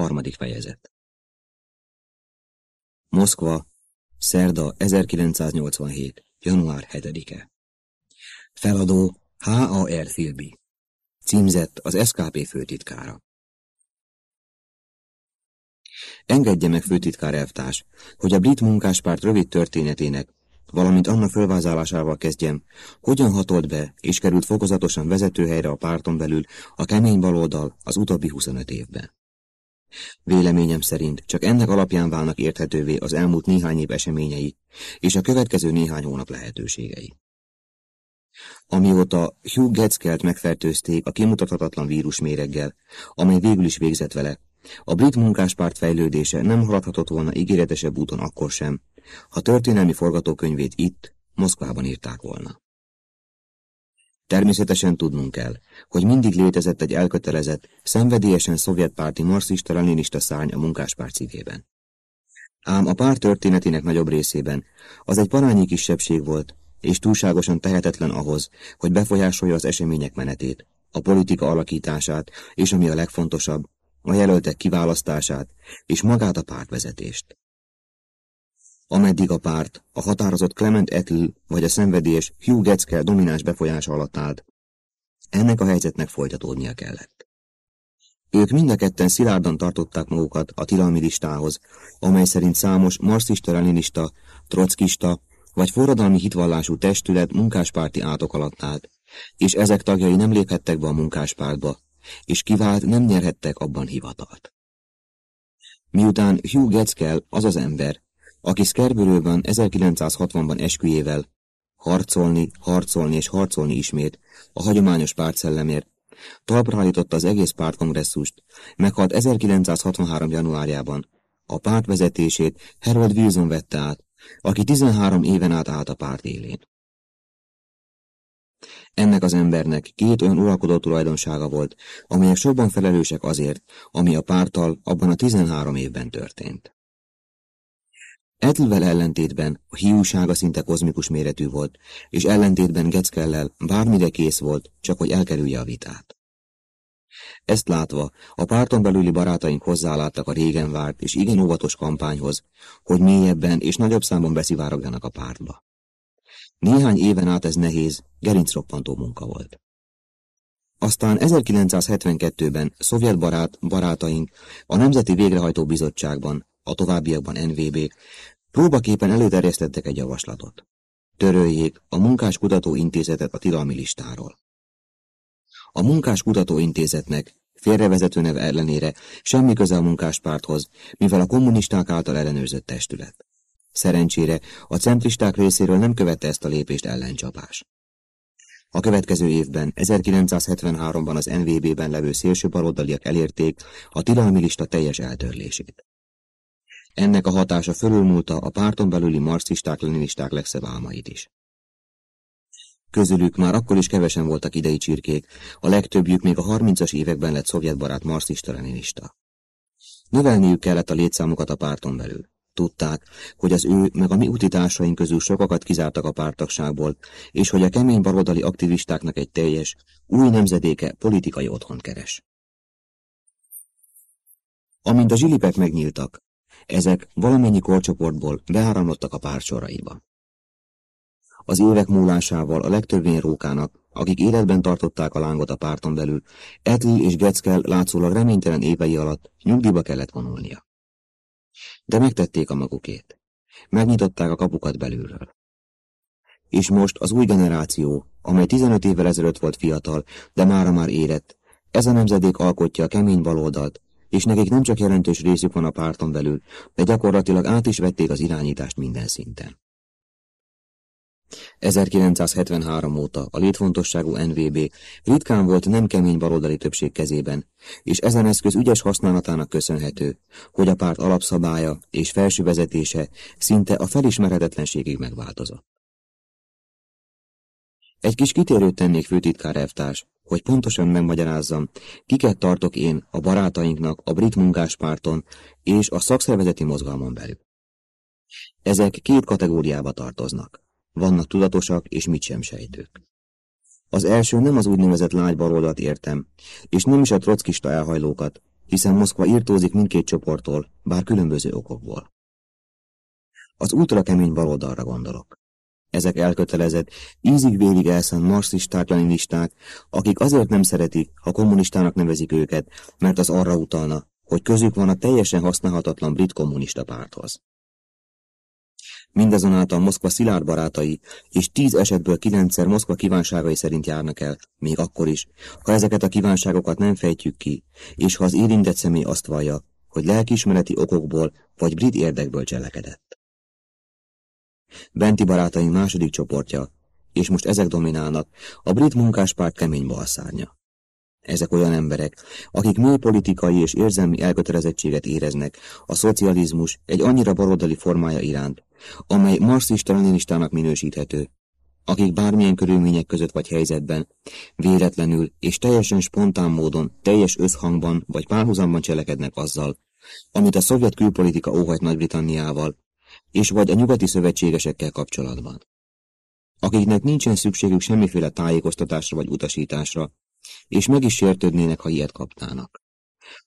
Harmadik fejezet Moszkva, szerda 1987. január 7-e Feladó H.A.R. Philby Címzett az SKP főtitkára Engedje meg főtitkár elvtárs, hogy a brit munkáspárt rövid történetének, valamint annak fölvázálásával kezdjem, hogyan hatolt be és került fokozatosan vezetőhelyre a párton belül a kemény baloldal az utóbbi 25 évben. Véleményem szerint csak ennek alapján válnak érthetővé az elmúlt néhány év eseményei és a következő néhány hónap lehetőségei. Amióta Hugh Getskelt megfertőzték a kimutathatatlan vírusméreggel, amely végül is végzett vele, a brit munkáspárt fejlődése nem haladhatott volna ígéretesebb úton akkor sem, ha történelmi forgatókönyvét itt, Moszkvában írták volna. Természetesen tudnunk kell, hogy mindig létezett egy elkötelezett, szenvedélyesen szovjetpárti marxista-leninista szárny a munkáspárt szívében. Ám a párt történetének nagyobb részében az egy parányi kisebbség volt, és túlságosan tehetetlen ahhoz, hogy befolyásolja az események menetét, a politika alakítását, és ami a legfontosabb, a jelöltek kiválasztását, és magát a pártvezetést. Ameddig a párt, a határozott Clement Etl vagy a szenvedélyes Hugh Getzel domináns befolyása alatt állt, ennek a helyzetnek folytatódnia kellett. Ők mind a ketten szilárdan tartották magukat a tilalmi listához, amely szerint számos marxista-leninista, trockista vagy forradalmi hitvallású testület munkáspárti átok alatt állt, és ezek tagjai nem léphettek be a munkáspártba, és kivált nem nyerhettek abban hivatalt. Miután Hugh Getzel az az ember, aki Skerberőben 1960-ban esküjével harcolni, harcolni és harcolni ismét a hagyományos pártszellemért, talpra állította az egész pártkongresszust, meghalt 1963. januárjában. A párt vezetését Harold Wilson vette át, aki 13 éven át állt a párt élén. Ennek az embernek két olyan uralkodó tulajdonsága volt, amelyek sokban felelősek azért, ami a párttal abban a 13 évben történt. Etlvel ellentétben a hiúsága szinte kozmikus méretű volt, és ellentétben Geckellel bármire kész volt, csak hogy elkerülje a vitát. Ezt látva, a párton belüli barátaink hozzáláttak a régen várt és igen óvatos kampányhoz, hogy mélyebben és nagyobb számban beszivárogjanak a pártba. Néhány éven át ez nehéz, gerincroppantó munka volt. Aztán 1972-ben szovjet barát barátaink a Nemzeti Végrehajtó Bizottságban, a továbbiakban NVB, próbaképpen előterjesztettek egy javaslatot. Töröljék a Munkás Kutató Intézetet a tilalmi listáról. A Munkás Kutató Intézetnek félrevezető neve ellenére semmi köze a munkáspárthoz, mivel a kommunisták által ellenőrzött testület. Szerencsére a centristák részéről nem követte ezt a lépést ellencsapás. A következő évben, 1973-ban az NVB-ben levő szélső baloldaliak elérték a tilalmi lista teljes eltörlését. Ennek a hatása fölülmúlta a párton belüli marxisták-leninisták legszebb álmait is. Közülük már akkor is kevesen voltak idei csirkék, a legtöbbjük még a 30-as években lett szovjetbarát marxista-leninista. Növelniük kellett a létszámukat a párton belül. Tudták, hogy az ő meg a mi utitársaink közül sokakat kizártak a pártagságból, és hogy a kemény baloldali aktivistáknak egy teljes, új nemzedéke politikai otthont keres. Amint a zsilipek megnyíltak, ezek valamennyi korcsoportból beáramlottak a párt soraiba. Az évek múlásával a legtöbb rókának, akik életben tartották a lángot a párton belül, Etli és Geckel látszólag reménytelen évei alatt nyugdíjba kellett vonulnia. De megtették a magukét. Megnyitották a kapukat belülről. És most az új generáció, amely 15 évvel ezelőtt volt fiatal, de mára már érett, ez a nemzedék alkotja a kemény baloldalt, és nekik nem csak jelentős részük van a párton belül, de gyakorlatilag át is vették az irányítást minden szinten. 1973 óta a létfontosságú NVB ritkán volt nem kemény baloldali többség kezében, és ezen eszköz ügyes használatának köszönhető, hogy a párt alapszabálya és felső vezetése szinte a felismerhetetlenségig megváltozott. Egy kis kitérőt tennék főtitkár elvtárs, hogy pontosan megmagyarázzam, kiket tartok én a barátainknak a brit munkáspárton és a szakszervezeti mozgalmon belül. Ezek két kategóriába tartoznak. Vannak tudatosak és mit sem sejtők. Az első nem az úgynevezett lágy baloldalt értem, és nem is a trockista elhajlókat, hiszen Moszkva írtózik mindkét csoporttól, bár különböző okokból. Az ultra kemény baloldalra gondolok. Ezek elkötelezett, ízig-vérig elszánt marxisták, leninisták, akik azért nem szeretik, ha kommunistának nevezik őket, mert az arra utalna, hogy közük van a teljesen használhatatlan brit kommunista párthoz. Mindazonáltal Moszkva szilárd barátai, és tíz esetből kilencszer Moszkva kívánságai szerint járnak el, még akkor is, ha ezeket a kívánságokat nem fejtjük ki, és ha az érintett személy azt vallja, hogy lelkiismereti okokból vagy brit érdekből cselekedett. Benti barátaink második csoportja, és most ezek dominálnak, a brit munkáspárt kemény balszárnya. Ezek olyan emberek, akik mély politikai és érzelmi elkötelezettséget éreznek a szocializmus egy annyira baloldali formája iránt, amely marxista-leninistának minősíthető, akik bármilyen körülmények között vagy helyzetben, véletlenül és teljesen spontán módon, teljes összhangban vagy párhuzamban cselekednek azzal, amit a szovjet külpolitika óhajt Nagy-Britanniával, és vagy a nyugati szövetségesekkel kapcsolatban. Akiknek nincsen szükségük semmiféle tájékoztatásra vagy utasításra, és meg is sértődnének, ha ilyet kapnának.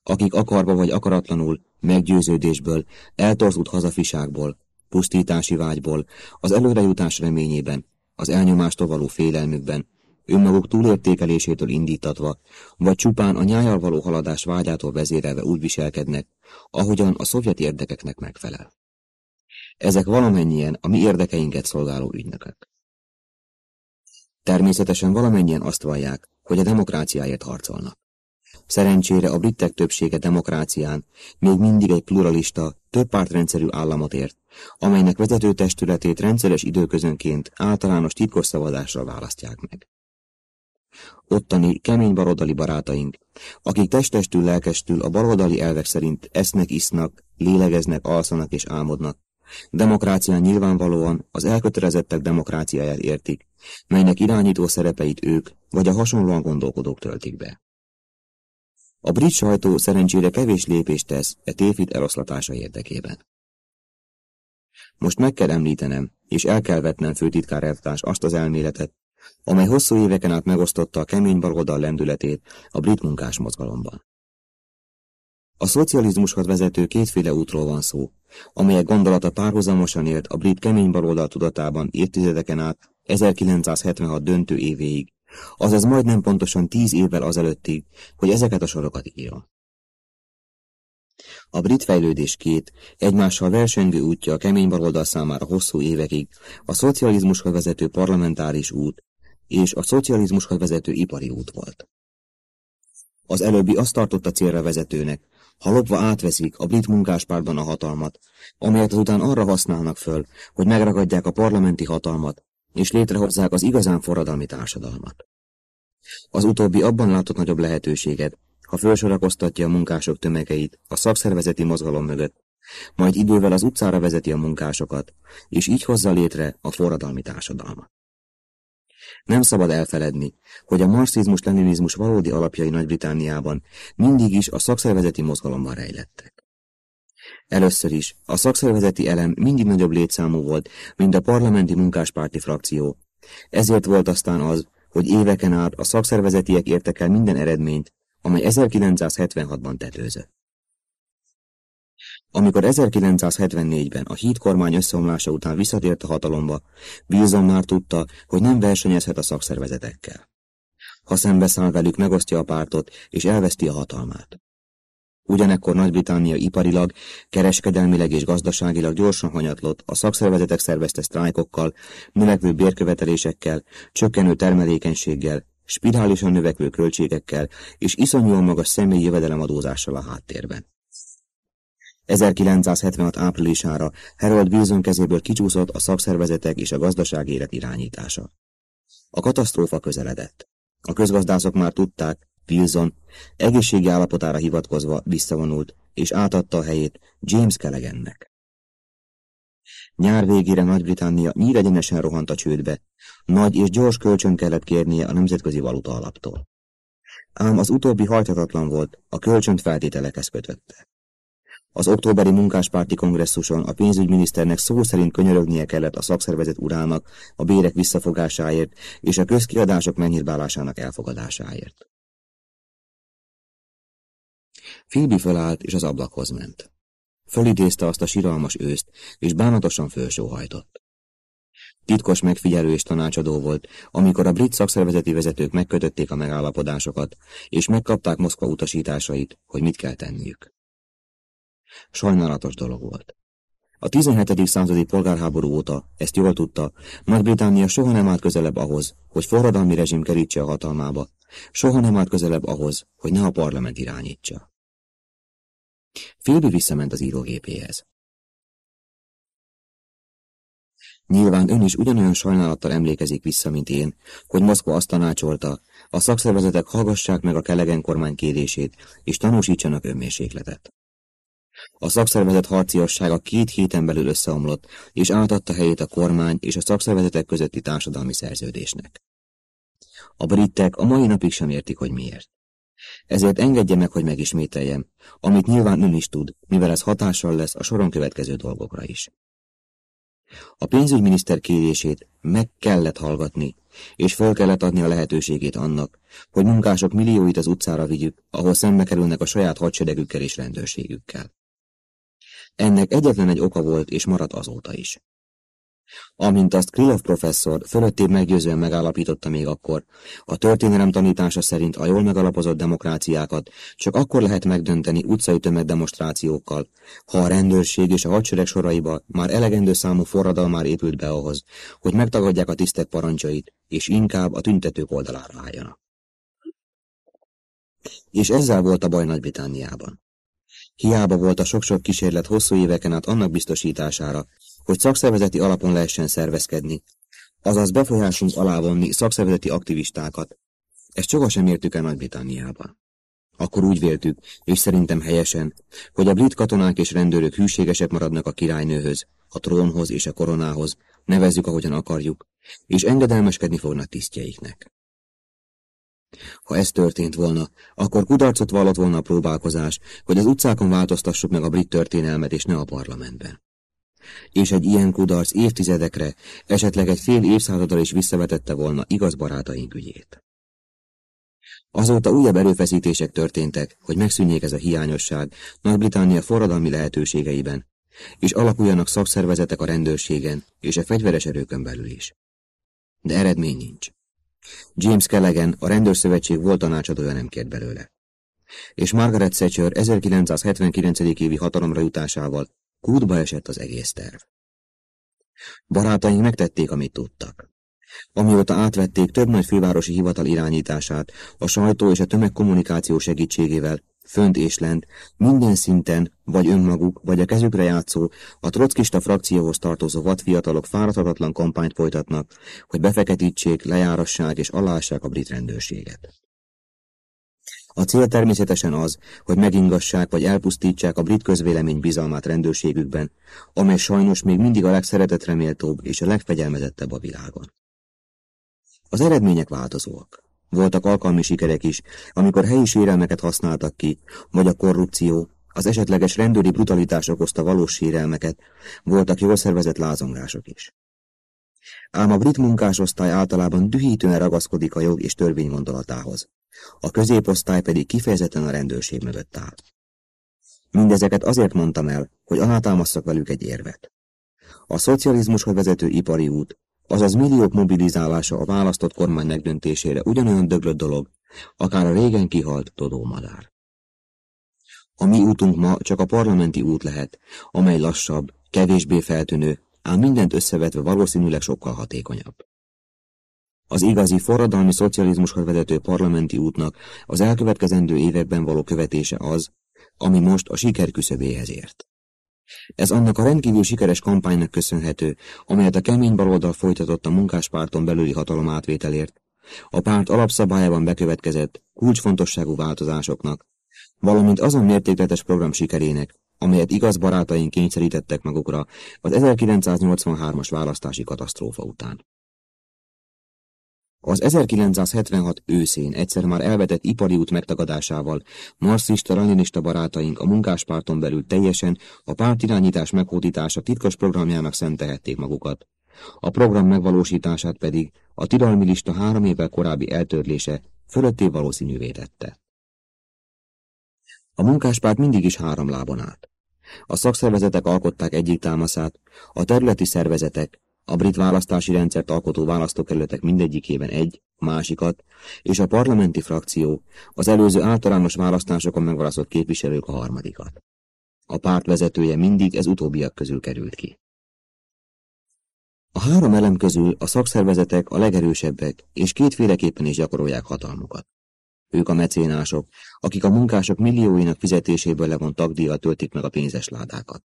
Akik akarva vagy akaratlanul, meggyőződésből, eltorzult hazafiságból, pusztítási vágyból, az előrejutás reményében, az elnyomástól való félelmükben, önmaguk túlértékelésétől indítatva, vagy csupán a nyájal való haladás vágyától vezérelve úgy viselkednek, ahogyan a szovjet érdekeknek megfelel. Ezek valamennyien a mi érdekeinket szolgáló ügynökök. Természetesen valamennyien azt vallják, hogy a demokráciáért harcolnak. Szerencsére a britek többsége demokrácián még mindig egy pluralista, több pártrendszerű államot ért, amelynek vezető testületét rendszeres időközönként általános titkos szavazásra választják meg. Ottani kemény baloldali barátaink, akik testestül lelkestül a baloldali elvek szerint esznek, isznak, lélegeznek, alszanak és álmodnak, demokrácián nyilvánvalóan az elkötelezettek demokráciáját értik, melynek irányító szerepeit ők vagy a hasonlóan gondolkodók töltik be. A brit sajtó szerencsére kevés lépést tesz e tévhit eloszlatása érdekében. Most meg kell említenem, és el kell vetnem főtitkár azt az elméletet, amely hosszú éveken át megosztotta a kemény baloldal lendületét a brit munkás mozgalomban. A szocializmushoz vezető kétféle útról van szó, amelyek gondolata párhuzamosan élt a brit kemény baloldal tudatában évtizedeken át 1976 döntő évéig, azaz majdnem pontosan tíz évvel azelőttig, hogy ezeket a sorokat írja. A brit fejlődés két, egymással versengő útja a kemény baloldal számára hosszú évekig, a szocializmushoz vezető parlamentáris út és a szocializmushoz vezető ipari út volt. Az előbbi azt tartotta célra vezetőnek, ha lopva átveszik a brit munkáspártban a hatalmat, amelyet azután arra használnak föl, hogy megragadják a parlamenti hatalmat, és létrehozzák az igazán forradalmi társadalmat. Az utóbbi abban látott nagyobb lehetőséget, ha felsorakoztatja a munkások tömegeit a szakszervezeti mozgalom mögött, majd idővel az utcára vezeti a munkásokat, és így hozza létre a forradalmi társadalmat. Nem szabad elfeledni, hogy a marxizmus-leninizmus valódi alapjai Nagy-Britániában mindig is a szakszervezeti mozgalomban rejlettek. Először is a szakszervezeti elem mindig nagyobb létszámú volt, mint a parlamenti munkáspárti frakció. Ezért volt aztán az, hogy éveken át a szakszervezetiek értek el minden eredményt, amely 1976-ban tetőzött. Amikor 1974-ben a híd kormány összeomlása után visszatért a hatalomba, Wilson már tudta, hogy nem versenyezhet a szakszervezetekkel. Ha szembeszáll velük, megosztja a pártot, és elveszti a hatalmát. Ugyanekkor Nagy-Britannia iparilag, kereskedelmileg és gazdaságilag gyorsan hanyatlott, a szakszervezetek szervezte sztrájkokkal, növekvő bérkövetelésekkel, csökkenő termelékenységgel, spirálisan növekvő költségekkel és iszonyúan magas személyi jövedelemadózással a háttérben. 1976 áprilisára Harold Wilson kezéből kicsúszott a szakszervezetek és a gazdaság élet irányítása. A katasztrófa közeledett. A közgazdászok már tudták, Wilson egészségi állapotára hivatkozva visszavonult, és átadta a helyét James Callaghannek. Nyár végére Nagy-Britannia nyíregyenesen rohant a csődbe, nagy és gyors kölcsön kellett kérnie a Nemzetközi Valuta Alaptól. Ám az utóbbi hajthatatlan volt, a kölcsönt feltételekhez kötötte. Az októberi munkáspárti kongresszuson a pénzügyminiszternek szó szerint könyörögnie kellett a szakszervezet urának a bérek visszafogásáért és a közkiadások megnyírbálásának elfogadásáért. Filbi felállt, és az ablakhoz ment. Fölidézte azt a siralmas őszt, és bánatosan fölsóhajtott. Titkos megfigyelő és tanácsadó volt, amikor a brit szakszervezeti vezetők megkötötték a megállapodásokat, és megkapták Moszkva utasításait, hogy mit kell tenniük. Sajnálatos dolog volt. A 17. századi polgárháború óta, ezt jól tudta, Nagy-Britannia soha nem állt közelebb ahhoz, hogy forradalmi rezsim kerítse a hatalmába, soha nem állt közelebb ahhoz, hogy ne a parlament irányítsa. Philby visszament az írógépéhez. Nyilván ön is ugyanolyan sajnálattal emlékezik vissza, mint én, hogy Moszkva azt tanácsolta, a szakszervezetek hallgassák meg a kelegen kormány kérését, és tanúsítsanak önmérsékletet. A szakszervezet harciassága két héten belül összeomlott, és átadta helyét a kormány és a szakszervezetek közötti társadalmi szerződésnek. A britek a mai napig sem értik, hogy miért. Ezért engedje meg, hogy megismételjem, amit nyilván ön is tud, mivel ez hatással lesz a soron következő dolgokra is. A pénzügyminiszter kérését meg kellett hallgatni, és fel kellett adni a lehetőségét annak, hogy munkások millióit az utcára vigyük, ahol szembe kerülnek a saját hadseregükkel és rendőrségükkel. Ennek egyetlen egy oka volt és maradt azóta is. Amint azt Krylov professzor fölöttébb meggyőzően megállapította még akkor, a történelem tanítása szerint a jól megalapozott demokráciákat csak akkor lehet megdönteni utcai tömegdemonstrációkkal, ha a rendőrség és a hadsereg soraiba már elegendő számú forradalmár épült be ahhoz, hogy megtagadják a tisztek parancsait, és inkább a tüntetők oldalára álljanak. És ezzel volt a baj Nagy-Britániában. Hiába volt a sok-sok kísérlet hosszú éveken át annak biztosítására, hogy szakszervezeti alapon lehessen szervezkedni, azaz befolyásunk alá vonni szakszervezeti aktivistákat. Ezt sohasem értük el Nagy-Britanniában. Akkor úgy véltük, és szerintem helyesen, hogy a brit katonák és rendőrök hűségesek maradnak a királynőhöz, a trónhoz és a koronához, nevezzük ahogyan akarjuk, és engedelmeskedni fognak tisztjeiknek. Ha ez történt volna, akkor kudarcot vallott volna a próbálkozás, hogy az utcákon változtassuk meg a brit történelmet és ne a parlamentben és egy ilyen kudarc évtizedekre, esetleg egy fél évszázadra is visszavetette volna igaz barátaink ügyét. Azóta újabb erőfeszítések történtek, hogy megszűnjék ez a hiányosság Nagy-Britannia forradalmi lehetőségeiben, és alakuljanak szakszervezetek a rendőrségen és a fegyveres erőkön belül is. De eredmény nincs. James Callaghan, a rendőrszövetség volt tanácsadója nem kért belőle. És Margaret Thatcher 1979. évi hatalomra jutásával Kútba esett az egész terv. Barátaink megtették, amit tudtak. Amióta átvették több nagy fővárosi hivatal irányítását, a sajtó és a tömegkommunikáció segítségével, fönt és lent, minden szinten, vagy önmaguk, vagy a kezükre játszó, a trockista frakcióhoz tartozó vadfiatalok fáradhatatlan kampányt folytatnak, hogy befeketítsék, lejárassák és alássák a brit rendőrséget. A cél természetesen az, hogy megingassák vagy elpusztítsák a brit közvélemény bizalmát rendőrségükben, amely sajnos még mindig a legszeretetre méltóbb és a legfegyelmezettebb a világon. Az eredmények változóak. Voltak alkalmi sikerek is, amikor helyi sérelmeket használtak ki, vagy a korrupció, az esetleges rendőri brutalitás okozta valós sérelmeket, voltak jól szervezett lázongások is. Ám a brit munkásosztály általában dühítően ragaszkodik a jog és törvény gondolatához a középosztály pedig kifejezetten a rendőrség mögött áll. Mindezeket azért mondtam el, hogy alátámasztak velük egy érvet. A szocializmushoz vezető ipari út, azaz milliók mobilizálása a választott kormány megdöntésére ugyanolyan döglött dolog, akár a régen kihalt Dodó madár. A mi útunk ma csak a parlamenti út lehet, amely lassabb, kevésbé feltűnő, ám mindent összevetve valószínűleg sokkal hatékonyabb. Az igazi forradalmi szocializmushoz vezető parlamenti útnak az elkövetkezendő években való követése az, ami most a siker küszöbéhez ért. Ez annak a rendkívül sikeres kampánynak köszönhető, amelyet a kemény baloldal folytatott a munkáspárton belüli hatalom átvételért, a párt alapszabályában bekövetkezett kulcsfontosságú változásoknak, valamint azon mértékletes program sikerének, amelyet igaz barátaink kényszerítettek magukra az 1983-as választási katasztrófa után. Az 1976 őszén egyszer már elvetett ipari út megtagadásával marxista-leninista barátaink a munkáspárton belül teljesen a pártirányítás meghódítása titkos programjának szentehették magukat. A program megvalósítását pedig a tilalmi lista három évvel korábbi eltörlése fölötté valószínűvé tette. A munkáspárt mindig is három lábon állt. A szakszervezetek alkották egyik támaszát, a területi szervezetek, a brit választási rendszert alkotó választókerületek mindegyikében egy, másikat, és a parlamenti frakció, az előző általános választásokon megválasztott képviselők a harmadikat. A párt vezetője mindig ez utóbbiak közül került ki. A három elem közül a szakszervezetek a legerősebbek, és kétféleképpen is gyakorolják hatalmukat. Ők a mecénások, akik a munkások millióinak fizetéséből levont tagdíjat töltik meg a pénzes ládákat.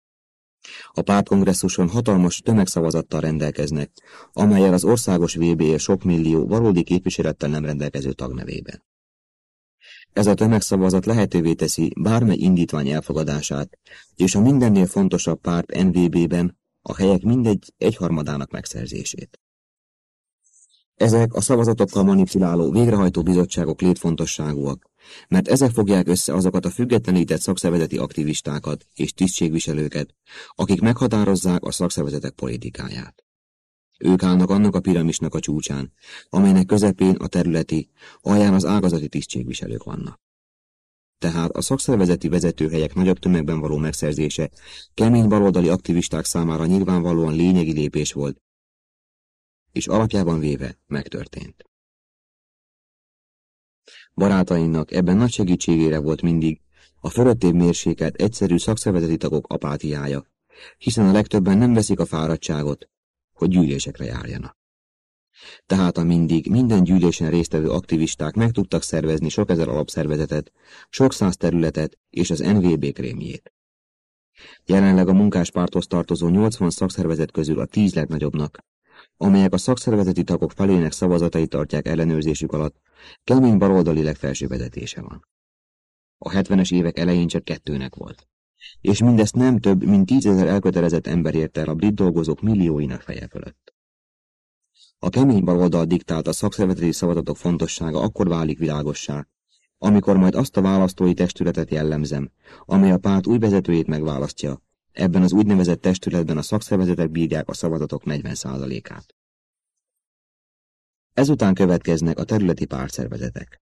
A pártkongresszuson hatalmas tömegszavazattal rendelkeznek, amelyel az országos VB sok millió valódi képviselettel nem rendelkező tag nevében. Ez a tömegszavazat lehetővé teszi bármely indítvány elfogadását, és a mindennél fontosabb párt NVB-ben a helyek mindegy egyharmadának megszerzését. Ezek a szavazatokkal manipuláló végrehajtó bizottságok létfontosságúak, mert ezek fogják össze azokat a függetlenített szakszervezeti aktivistákat és tisztségviselőket, akik meghatározzák a szakszervezetek politikáját. Ők állnak annak a piramisnak a csúcsán, amelynek közepén a területi, alján az ágazati tisztségviselők vannak. Tehát a szakszervezeti vezetőhelyek nagyobb tömegben való megszerzése kemény baloldali aktivisták számára nyilvánvalóan lényegi lépés volt, és alapjában véve megtörtént. Barátainak ebben nagy segítségére volt mindig a fölöttébb mérséket egyszerű szakszervezeti tagok apátiája, hiszen a legtöbben nem veszik a fáradtságot, hogy gyűlésekre járjanak. Tehát a mindig minden gyűlésen résztvevő aktivisták meg tudtak szervezni sok ezer alapszervezetet, sok száz területet és az NVB krémjét. Jelenleg a munkáspárthoz tartozó 80 szakszervezet közül a 10 legnagyobbnak, amelyek a szakszervezeti tagok felének szavazatai tartják ellenőrzésük alatt, kemény baloldali legfelső vezetése van. A 70-es évek elején csak kettőnek volt. És mindezt nem több, mint tízezer elkötelezett ember érte el a brit dolgozók millióinak feje fölött. A kemény baloldal diktált a szakszervezeti szavazatok fontossága akkor válik világossá, amikor majd azt a választói testületet jellemzem, amely a párt új vezetőjét megválasztja, Ebben az úgynevezett testületben a szakszervezetek bírják a szavazatok 40%-át. Ezután következnek a területi pártszervezetek.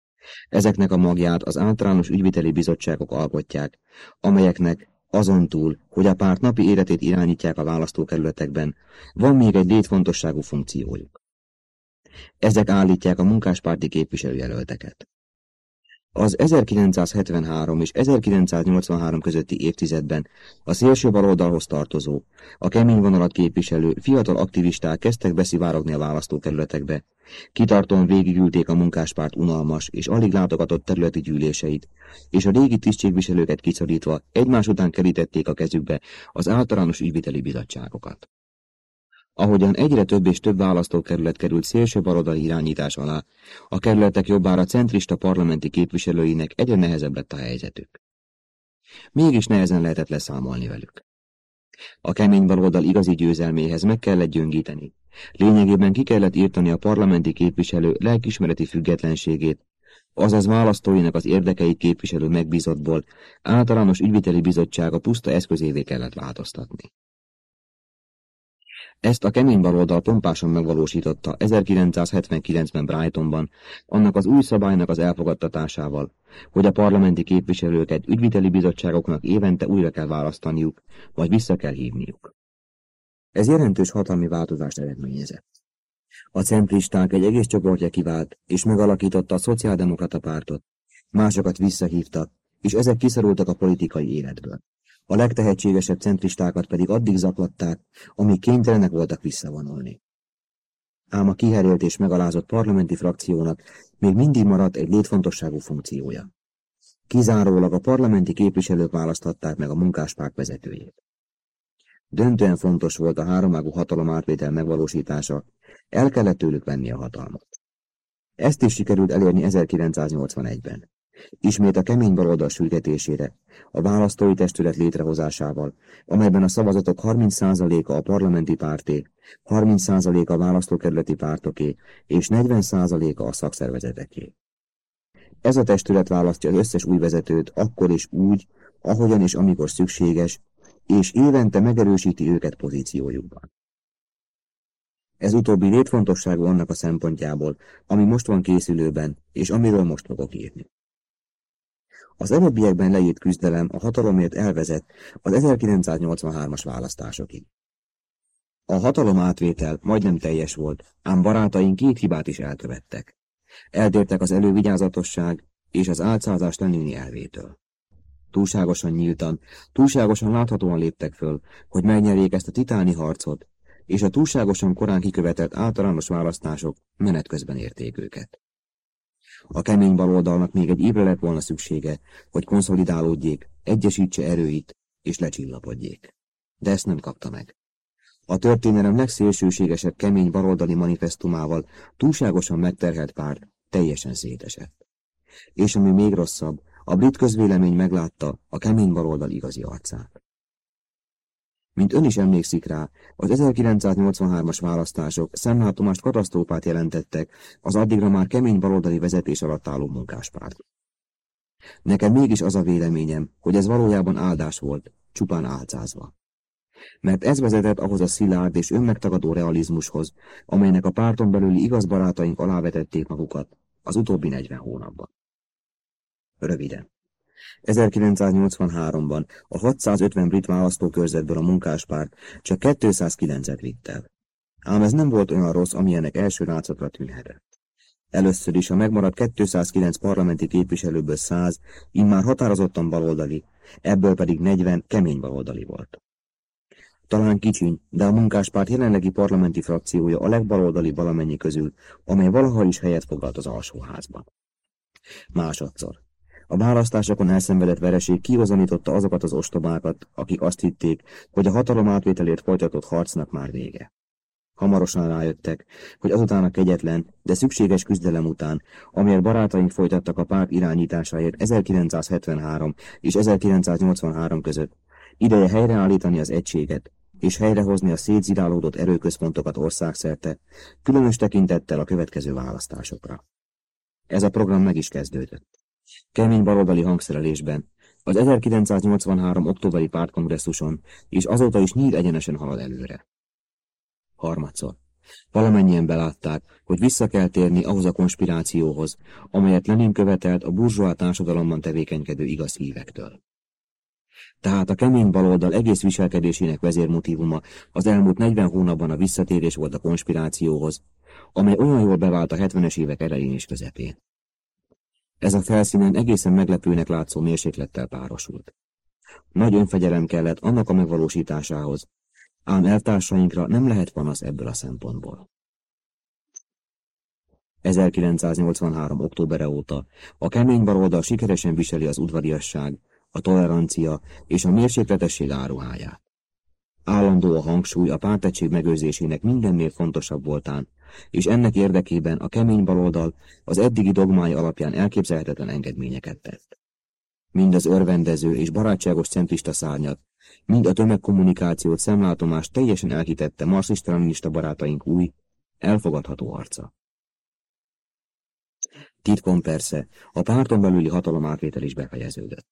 Ezeknek a magját az általános ügyviteli bizottságok alkotják, amelyeknek azon túl, hogy a párt napi életét irányítják a választókerületekben, van még egy létfontosságú funkciójuk. Ezek állítják a munkáspárti képviselőjelölteket. Az 1973 és 1983 közötti évtizedben a szélső baloldalhoz tartozó, a kemény vonalat képviselő fiatal aktivisták kezdtek beszivárogni a választókerületekbe, kitartóan végigülték a munkáspárt unalmas és alig látogatott területi gyűléseit, és a régi tisztségviselőket kiszorítva egymás után kerítették a kezükbe az általános ügyviteli bizottságokat. Ahogyan egyre több és több választókerület került szélső baloldali irányítás alá, a kerületek jobbára centrista parlamenti képviselőinek egyre nehezebb lett a helyzetük. Mégis nehezen lehetett leszámolni velük. A kemény baloldal igazi győzelméhez meg kellett gyöngíteni. Lényegében ki kellett írtani a parlamenti képviselő lelkismereti függetlenségét, azaz választóinak az érdekeit képviselő megbízottból általános ügyviteli bizottsága puszta eszközévé kellett változtatni. Ezt a kemény baloldal pompásan megvalósította 1979-ben Brightonban, annak az új szabálynak az elfogadtatásával, hogy a parlamenti képviselőket ügyviteli bizottságoknak évente újra kell választaniuk, vagy vissza kell hívniuk. Ez jelentős hatalmi változást eredményezett. A centristák egy egész csoportja kivált, és megalakította a szociáldemokrata pártot, másokat visszahívtak, és ezek kiszorultak a politikai életből a legtehetségesebb centristákat pedig addig zaklatták, amíg kénytelenek voltak visszavonulni. Ám a kiherélt és megalázott parlamenti frakciónak még mindig maradt egy létfontosságú funkciója. Kizárólag a parlamenti képviselők választhatták meg a munkáspárt vezetőjét. Döntően fontos volt a háromágú hatalom átvétel megvalósítása, el kellett tőlük venni a hatalmat. Ezt is sikerült elérni 1981-ben. Ismét a kemény baloldal sürgetésére, a választói testület létrehozásával, amelyben a szavazatok 30%-a a parlamenti párté, 30%-a a választókerületi pártoké és 40%-a a szakszervezeteké. Ez a testület választja az összes új vezetőt akkor és úgy, ahogyan és amikor szükséges, és évente megerősíti őket pozíciójukban. Ez utóbbi létfontosságú annak a szempontjából, ami most van készülőben, és amiről most fogok írni. Az előbbiekben leírt küzdelem a hatalomért elvezet az 1983-as választásokig. A hatalom átvétel majdnem teljes volt, ám barátaink két hibát is elkövettek. Eltértek az elővigyázatosság és az álcázás Lenini elvétől. Túlságosan nyíltan, túlságosan láthatóan léptek föl, hogy megnyerjék ezt a titáni harcot, és a túlságosan korán kikövetett általános választások menet közben érték őket. A kemény baloldalnak még egy évre lett volna szüksége, hogy konszolidálódjék, egyesítse erőit és lecsillapodjék. De ezt nem kapta meg. A történelem legszélsőségesebb kemény baloldali manifestumával túlságosan megterhelt párt teljesen szétesett. És ami még rosszabb, a brit közvélemény meglátta a kemény baloldal igazi arcát. Mint ön is emlékszik rá, az 1983-as választások szemlátomást katasztrófát jelentettek az addigra már kemény baloldali vezetés alatt álló munkáspárt. Nekem mégis az a véleményem, hogy ez valójában áldás volt, csupán álcázva. Mert ez vezetett ahhoz a szilárd és önmegtagadó realizmushoz, amelynek a párton belüli igaz barátaink alávetették magukat az utóbbi 40 hónapban. Röviden. 1983-ban a 650 brit választókörzetből a munkáspárt csak 209-et vitt. Ám ez nem volt olyan rossz, amilyenek első látszatra tűnhetett. Először is a megmaradt 209 parlamenti képviselőből 100 immár határozottan baloldali, ebből pedig 40 kemény baloldali volt. Talán kicsiny, de a munkáspárt jelenlegi parlamenti frakciója a legbaloldali valamennyi közül, amely valaha is helyet foglalt az alsóházban. Másodszor. A választásokon elszenvedett vereség kihozanította azokat az ostobákat, akik azt hitték, hogy a hatalom átvételért folytatott harcnak már vége. Hamarosan rájöttek, hogy azután a kegyetlen, de szükséges küzdelem után, amelyet barátaink folytattak a párt irányításáért 1973 és 1983 között, ideje helyreállítani az egységet, és helyrehozni a szétzirálódott erőközpontokat országszerte, különös tekintettel a következő választásokra. Ez a program meg is kezdődött. Kemény baloldali hangszerelésben, az 1983. októberi pártkongresszuson, és azóta is nyíl egyenesen halad előre. Harmadszor. Valamennyien belátták, hogy vissza kell térni ahhoz a konspirációhoz, amelyet Lenin követelt a burzsóá társadalomban tevékenykedő igaz hívektől. Tehát a kemény baloldal egész viselkedésének vezérmotívuma az elmúlt 40 hónapban a visszatérés volt a konspirációhoz, amely olyan jól bevált a 70-es évek elején és közepén. Ez a felszínen egészen meglepőnek látszó mérséklettel párosult. Nagy önfegyelem kellett annak a megvalósításához, ám eltársainkra nem lehet panasz ebből a szempontból. 1983. októbere óta a kemény baloldal sikeresen viseli az udvariasság, a tolerancia és a mérsékletesség áruháját. Állandó a hangsúly a pártegység megőrzésének mindennél fontosabb voltán, és ennek érdekében a kemény baloldal az eddigi dogmái alapján elképzelhetetlen engedményeket tett. Mind az örvendező és barátságos centrista szárnyat, mind a tömegkommunikációt szemlátomást teljesen elhitette marxista barátaink új, elfogadható arca. Titkon persze, a párton belüli hatalomátvétel is befejeződött.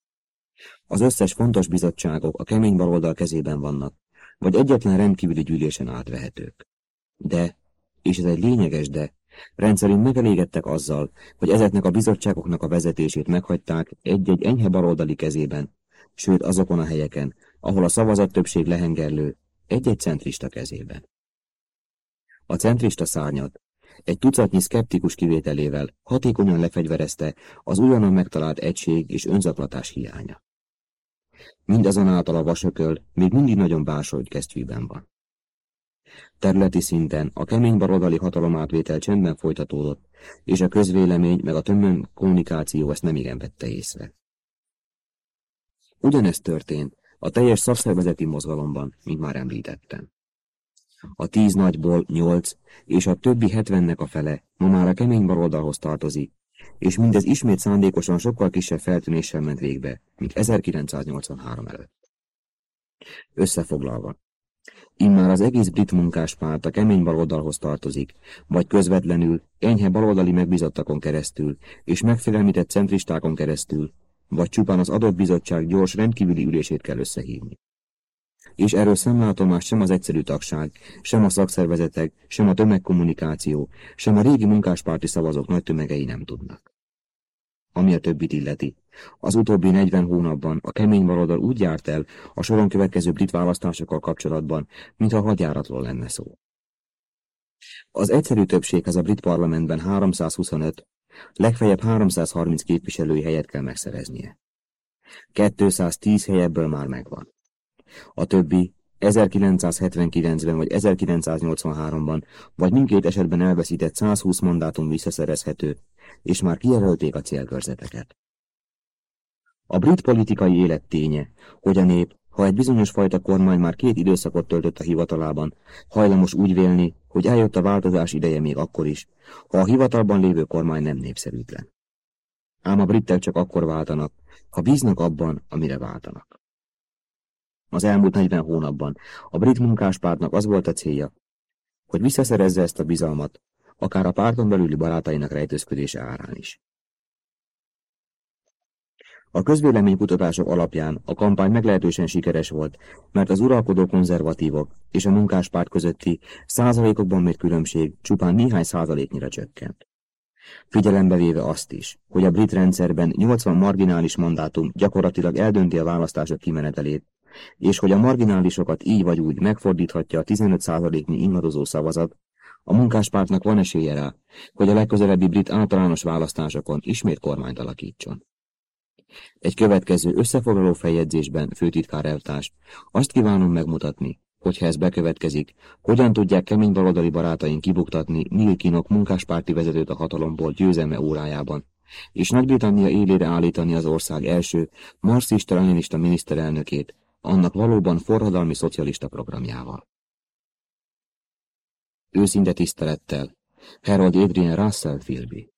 Az összes fontos bizottságok a kemény baloldal kezében vannak, vagy egyetlen rendkívüli gyűlésen átvehetők. De, és ez egy lényeges de, rendszerint megelégedtek azzal, hogy ezeknek a bizottságoknak a vezetését meghagyták egy-egy enyhe baloldali kezében, sőt azokon a helyeken, ahol a szavazat többség lehengerlő, egy-egy centrista kezében. A centrista szárnyat egy tucatnyi szkeptikus kivételével hatékonyan lefegyverezte az újonnan megtalált egység és önzaklatás hiánya. Mindazonáltal a vasököl még mindig nagyon básolt kesztyűben van. Területi szinten a kemény baloldali hatalomátvétel csendben folytatódott, és a közvélemény meg a tömön kommunikáció ezt nem igen vette észre. Ugyanezt történt a teljes szakszervezeti mozgalomban, mint már említettem. A tíz nagyból nyolc, és a többi hetvennek a fele ma már a kemény baloldalhoz tartozik, és mindez ismét szándékosan sokkal kisebb feltűnéssel ment végbe, mint 1983 előtt. Összefoglalva, Immár az egész brit munkáspárt a kemény baloldalhoz tartozik, vagy közvetlenül, enyhe baloldali megbizottakon keresztül, és megfélemlített centristákon keresztül, vagy csupán az adott bizottság gyors rendkívüli ülését kell összehívni. És erről szemlátomás sem az egyszerű tagság, sem a szakszervezetek, sem a tömegkommunikáció, sem a régi munkáspárti szavazók nagy tömegei nem tudnak. ami a többit illeti. Az utóbbi 40 hónapban a kemény baloldal úgy járt el a soron következő brit választásokkal kapcsolatban, mintha hadjáratról lenne szó. Az egyszerű többséghez a brit parlamentben 325, legfeljebb 330 képviselői helyet kell megszereznie. 210 helyebből már megvan. A többi 1979-ben vagy 1983-ban, vagy mindkét esetben elveszített 120 mandátum visszaszerezhető, és már kijelölték a célkörzeteket. A brit politikai élet ténye, hogy a nép, ha egy bizonyos fajta kormány már két időszakot töltött a hivatalában, hajlamos úgy vélni, hogy eljött a változás ideje még akkor is, ha a hivatalban lévő kormány nem népszerűtlen. Ám a britek csak akkor váltanak, ha bíznak abban, amire váltanak. Az elmúlt 40 hónapban a brit munkáspártnak az volt a célja, hogy visszaszerezze ezt a bizalmat, akár a párton belüli barátainak rejtőzködése árán is. A közvéleménykutatások alapján a kampány meglehetősen sikeres volt, mert az uralkodó konzervatívok és a munkáspárt közötti százalékokban mért különbség csupán néhány százaléknyira csökkent. Figyelembe véve azt is, hogy a brit rendszerben 80 marginális mandátum gyakorlatilag eldönti a választások kimenetelét, és hogy a marginálisokat így vagy úgy megfordíthatja a 15 százaléknyi ingadozó szavazat, a munkáspártnak van esélye rá, hogy a legközelebbi brit általános választásokon ismét kormányt alakítson. Egy következő összefoglaló feljegyzésben, főtitkár eltárs, azt kívánom megmutatni, hogyha ez bekövetkezik, hogyan tudják kemény baloldali barátaink kibuktatni Neil Kinok munkáspárti vezetőt a hatalomból győzelme órájában, és Nagy-Britannia élére állítani az ország első marxista-leninista miniszterelnökét, annak valóban forradalmi szocialista programjával. Őszinte tisztelettel, Harold Adrian Russell Philby